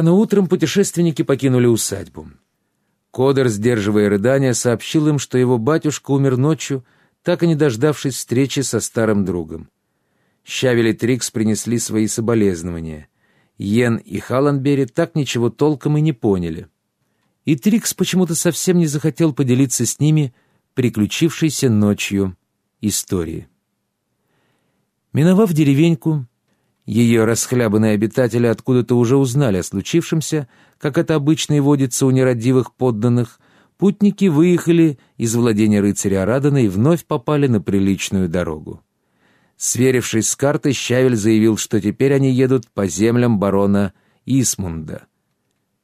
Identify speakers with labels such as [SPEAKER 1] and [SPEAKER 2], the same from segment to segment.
[SPEAKER 1] Рано утром путешественники покинули усадьбу. Кодер, сдерживая рыдания, сообщил им, что его батюшка умер ночью, так и не дождавшись встречи со старым другом. Щавель и Трикс принесли свои соболезнования. Йен и Халанбери так ничего толком и не поняли. И Трикс почему-то совсем не захотел поделиться с ними приключившейся ночью историей. Миновав деревеньку, ее расхлябанные обитатели откуда-то уже узнали о случившемся, как это обычно и водится у нерадивых подданных, путники выехали из владения рыцаря Арадана и вновь попали на приличную дорогу. Сверившись с картой, Щавель заявил, что теперь они едут по землям барона Исмунда.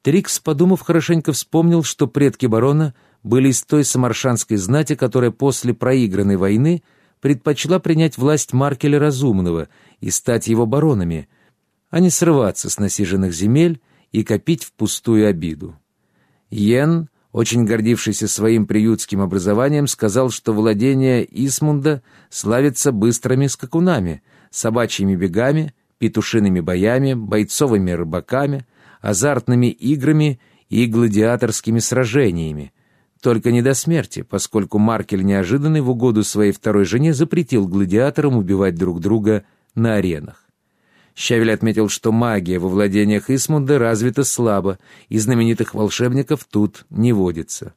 [SPEAKER 1] Трикс, подумав хорошенько, вспомнил, что предки барона были из той самаршанской знати, которая после проигранной войны предпочла принять власть Маркеля Разумного и стать его баронами, а не срываться с насиженных земель и копить впустую обиду. Йен, очень гордившийся своим приютским образованием, сказал, что владение Исмунда славится быстрыми скакунами, собачьими бегами, петушиными боями, бойцовыми рыбаками, азартными играми и гладиаторскими сражениями, только не до смерти, поскольку Маркель неожиданно в угоду своей второй жене запретил гладиаторам убивать друг друга на аренах. Щавель отметил, что магия во владениях Исмунда развита слабо, и знаменитых волшебников тут не водится.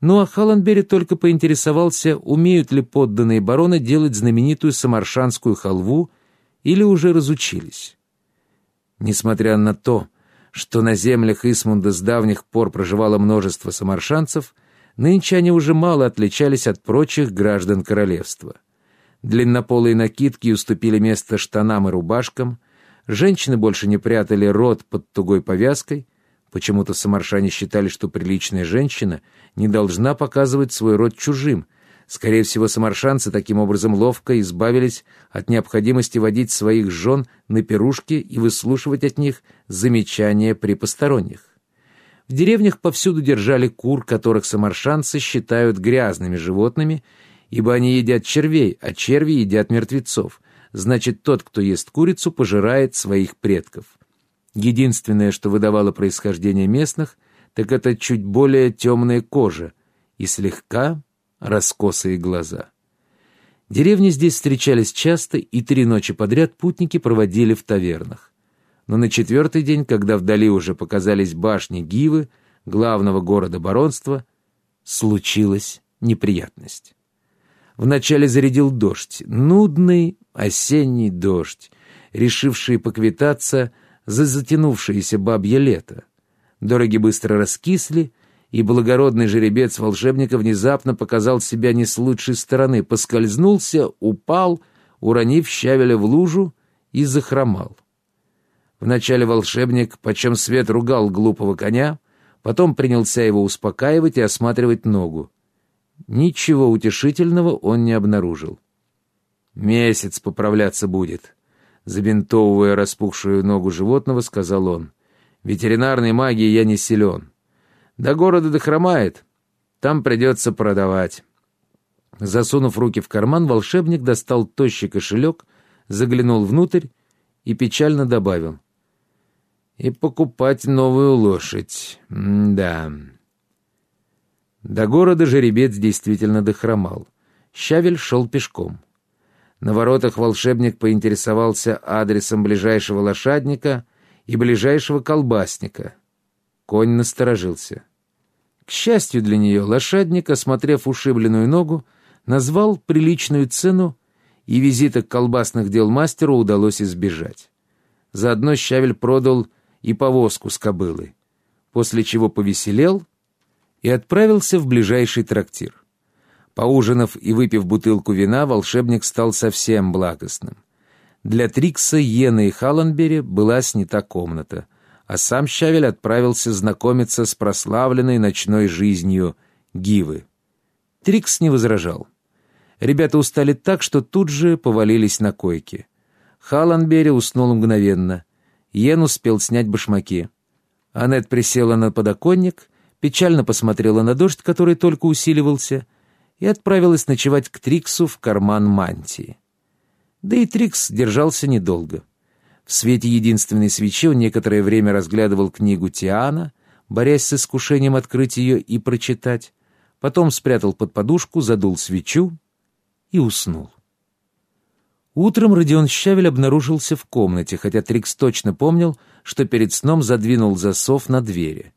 [SPEAKER 1] Ну а Халанбери только поинтересовался, умеют ли подданные барона делать знаменитую самаршанскую халву или уже разучились. Несмотря на то, что на землях Исмунда с давних пор проживало множество самаршанцев, нынче они уже мало отличались от прочих граждан королевства. Длиннополые накидки уступили место штанам и рубашкам, женщины больше не прятали рот под тугой повязкой, почему-то самаршане считали, что приличная женщина не должна показывать свой род чужим — Скорее всего, самаршанцы таким образом ловко избавились от необходимости водить своих жен на пирушки и выслушивать от них замечания при посторонних. В деревнях повсюду держали кур, которых самаршанцы считают грязными животными, ибо они едят червей, а черви едят мертвецов. Значит, тот, кто ест курицу, пожирает своих предков. Единственное, что выдавало происхождение местных, так это чуть более темная кожа и слегка раскосые глаза. Деревни здесь встречались часто, и три ночи подряд путники проводили в тавернах. Но на четвертый день, когда вдали уже показались башни Гивы, главного города баронства, случилась неприятность. Вначале зарядил дождь, нудный осенний дождь, решивший поквитаться за затянувшееся бабье лето. Дороги быстро раскисли, и благородный жеребец волшебника внезапно показал себя не с лучшей стороны, поскользнулся, упал, уронив щавеля в лужу и захромал. Вначале волшебник, почем свет ругал глупого коня, потом принялся его успокаивать и осматривать ногу. Ничего утешительного он не обнаружил. «Месяц поправляться будет», — забинтовывая распухшую ногу животного, сказал он. «Ветеринарной магии я не силен. До города дохромает. Там придется продавать. Засунув руки в карман, волшебник достал тощий кошелек, заглянул внутрь и печально добавил. «И покупать новую лошадь. М да». До города жеребец действительно дохромал. Щавель шел пешком. На воротах волшебник поинтересовался адресом ближайшего лошадника и ближайшего колбасника. Конь насторожился. К счастью для нее, лошадник, осмотрев ушибленную ногу, назвал приличную цену, и визита к колбасных дел мастеру удалось избежать. Заодно Щавель продал и повозку с кобылой, после чего повеселел и отправился в ближайший трактир. Поужинав и выпив бутылку вина, волшебник стал совсем благостным. Для Трикса, Йена и Халленбери была снята комната — а сам Щавель отправился знакомиться с прославленной ночной жизнью Гивы. Трикс не возражал. Ребята устали так, что тут же повалились на койки. Халанбери уснул мгновенно. Йен успел снять башмаки. Аннет присела на подоконник, печально посмотрела на дождь, который только усиливался, и отправилась ночевать к Триксу в карман мантии. Да и Трикс держался недолго. В свете единственной свечи он некоторое время разглядывал книгу Тиана, борясь с искушением открыть ее и прочитать, потом спрятал под подушку, задул свечу и уснул. Утром Родион Щавель обнаружился в комнате, хотя Трикс точно помнил, что перед сном задвинул засов на двери.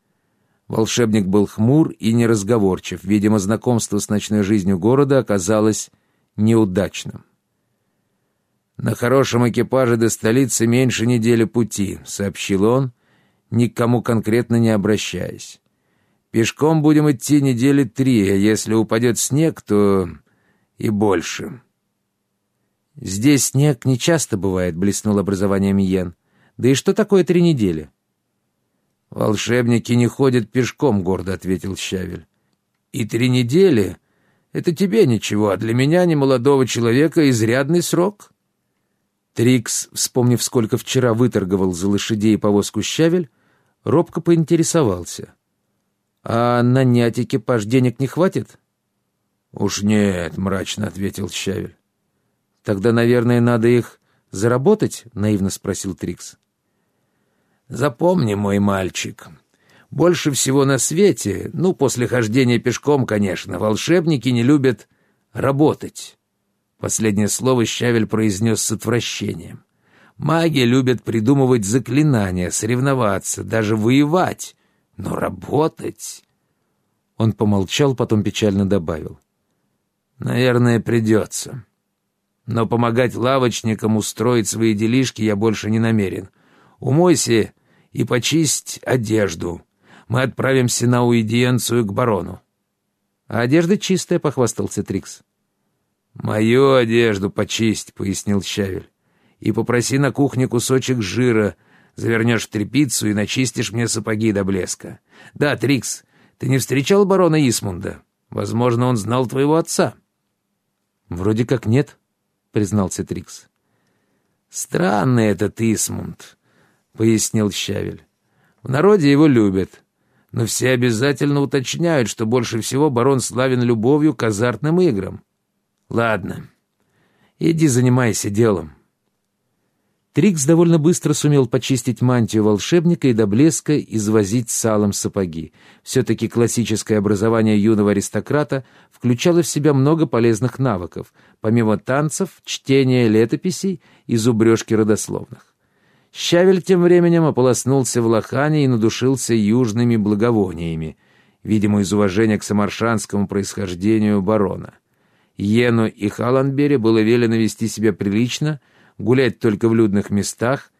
[SPEAKER 1] Волшебник был хмур и неразговорчив. Видимо, знакомство с ночной жизнью города оказалось неудачным. «На хорошем экипаже до столицы меньше недели пути», — сообщил он, ни к кому конкретно не обращаясь. «Пешком будем идти недели три, а если упадет снег, то и больше». «Здесь снег не часто бывает», — блеснул образованием Йен. «Да и что такое три недели?» «Волшебники не ходят пешком», — гордо ответил Щавель. «И три недели — это тебе ничего, а для меня, не молодого человека, изрядный срок». Трикс, вспомнив, сколько вчера выторговал за лошадей повозку Щавель, робко поинтересовался. «А нанять экипаж денег не хватит?» «Уж нет», — мрачно ответил Щавель. «Тогда, наверное, надо их заработать?» — наивно спросил Трикс. «Запомни, мой мальчик, больше всего на свете, ну, после хождения пешком, конечно, волшебники не любят работать». Последнее слово Щавель произнес с отвращением. «Маги любят придумывать заклинания, соревноваться, даже воевать, но работать...» Он помолчал, потом печально добавил. «Наверное, придется». Но помогать лавочникам устроить свои делишки я больше не намерен. Умойся и почисть одежду. Мы отправимся на уидиенцию к барону. — А одежда чистая, — похвастался Трикс. — Мою одежду почисть, — пояснил Щавель. — И попроси на кухне кусочек жира, завернешь в тряпицу и начистишь мне сапоги до блеска. Да, Трикс, ты не встречал барона Исмунда? Возможно, он знал твоего отца. — Вроде как нет, признался Трикс. «Странный этот Исмунд», — пояснил Щавель. «В народе его любят, но все обязательно уточняют, что больше всего барон славен любовью к азартным играм. Ладно, иди занимайся делом». Трикс довольно быстро сумел почистить мантию волшебника и до блеска извозить салом сапоги. Все-таки классическое образование юного аристократа включало в себя много полезных навыков, помимо танцев, чтения летописей и зубрежки родословных. Щавель тем временем ополоснулся в лохане и надушился южными благовониями, видимо, из уважения к самаршанскому происхождению барона. Йену и Халанбере было велено вести себя прилично — гулять только в людных местах,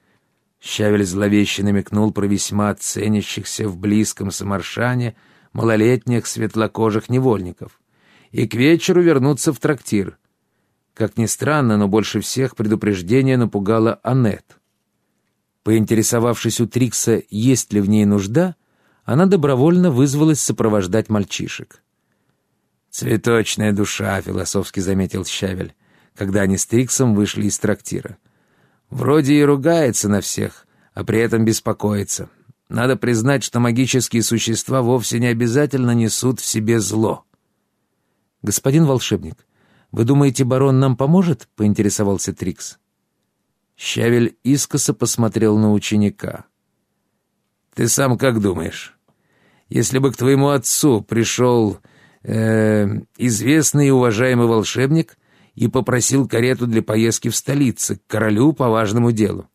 [SPEAKER 1] Щавель зловеще намекнул про весьма ценящихся в близком Самаршане малолетних светлокожих невольников, и к вечеру вернуться в трактир. Как ни странно, но больше всех предупреждение напугало Аннет. Поинтересовавшись у Трикса, есть ли в ней нужда, она добровольно вызвалась сопровождать мальчишек. «Цветочная душа», — философски заметил Щавель когда они с Триксом вышли из трактира. Вроде и ругается на всех, а при этом беспокоится. Надо признать, что магические существа вовсе не обязательно несут в себе зло. «Господин волшебник, вы думаете, барон нам поможет?» — поинтересовался Трикс. Щавель искоса посмотрел на ученика. «Ты сам как думаешь? Если бы к твоему отцу пришел э, известный и уважаемый волшебник, и попросил карету для поездки в столицу, к королю по важному делу.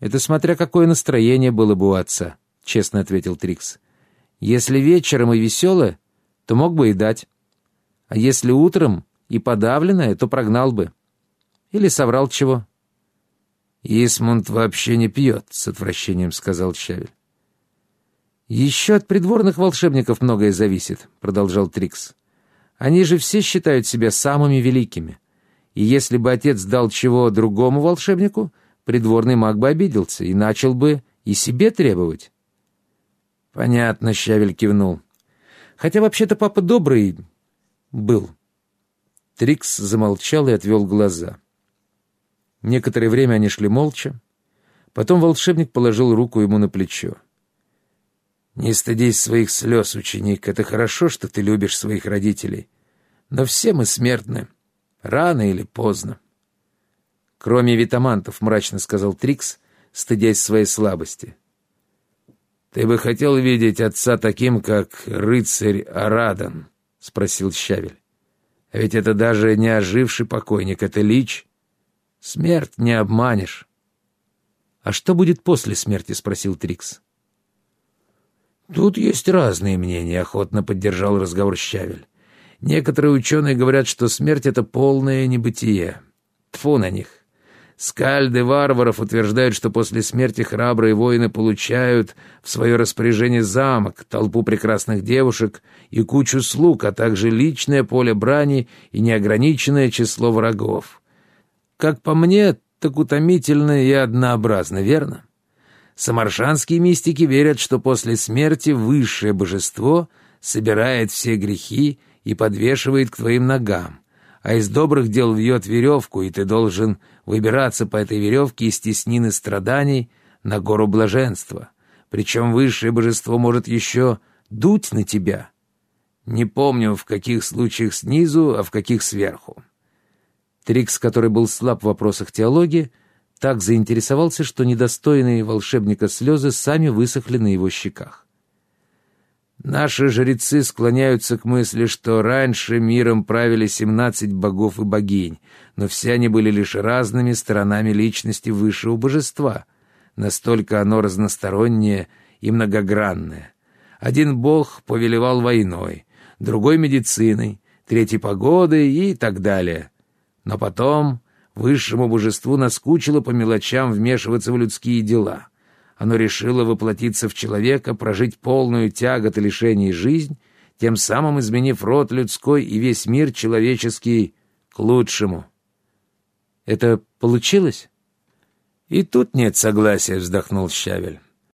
[SPEAKER 1] «Это смотря какое настроение было бы у отца», — честно ответил Трикс. «Если вечером и веселое, то мог бы и дать. А если утром и подавленное, то прогнал бы. Или соврал чего». «Исмунд вообще не пьет», — с отвращением сказал Щавель. «Еще от придворных волшебников многое зависит», — продолжал Трикс. Они же все считают себя самыми великими. И если бы отец дал чего другому волшебнику, придворный маг бы обиделся и начал бы и себе требовать. «Понятно», — Щавель кивнул. «Хотя вообще-то папа добрый был». Трикс замолчал и отвел глаза. Некоторое время они шли молча. Потом волшебник положил руку ему на плечо. «Не стыдись своих слез, ученик. Это хорошо, что ты любишь своих родителей. Но все мы смертны. Рано или поздно». «Кроме витамантов», — мрачно сказал Трикс, стыдясь своей слабости. «Ты бы хотел видеть отца таким, как рыцарь Арадан?» — спросил Щавель. «А ведь это даже не оживший покойник, это лич. Смерть не обманешь». «А что будет после смерти?» — спросил Трикс. «Тут есть разные мнения», — охотно поддержал разговор Щавель. «Некоторые ученые говорят, что смерть — это полное небытие. Тфу на них. Скальды варваров утверждают, что после смерти храбрые воины получают в свое распоряжение замок, толпу прекрасных девушек и кучу слуг, а также личное поле брани и неограниченное число врагов. Как по мне, так утомительно и однообразно, верно? Самаршанские мистики верят, что после смерти высшее божество собирает все грехи и подвешивает к твоим ногам, а из добрых дел вьет веревку, и ты должен выбираться по этой веревке из теснины страданий на гору блаженства. Причем высшее божество может еще дуть на тебя. Не помню, в каких случаях снизу, а в каких сверху. Трикс, который был слаб в вопросах теологии, так заинтересовался, что недостойные волшебника слезы сами высохли на его щеках. Наши жрецы склоняются к мысли, что раньше миром правили семнадцать богов и богинь, но все они были лишь разными сторонами личности высшего божества. Настолько оно разностороннее и многогранное. Один бог повелевал войной, другой — медициной, третий — погодой и так далее. Но потом высшему божеству наскучило по мелочам вмешиваться в людские дела — оно решило воплотиться в человека, прожить полную тягот и лишений жизнь, тем самым изменив род людской и весь мир человеческий к лучшему. Это получилось? И тут нет согласия, вздохнул Щавель.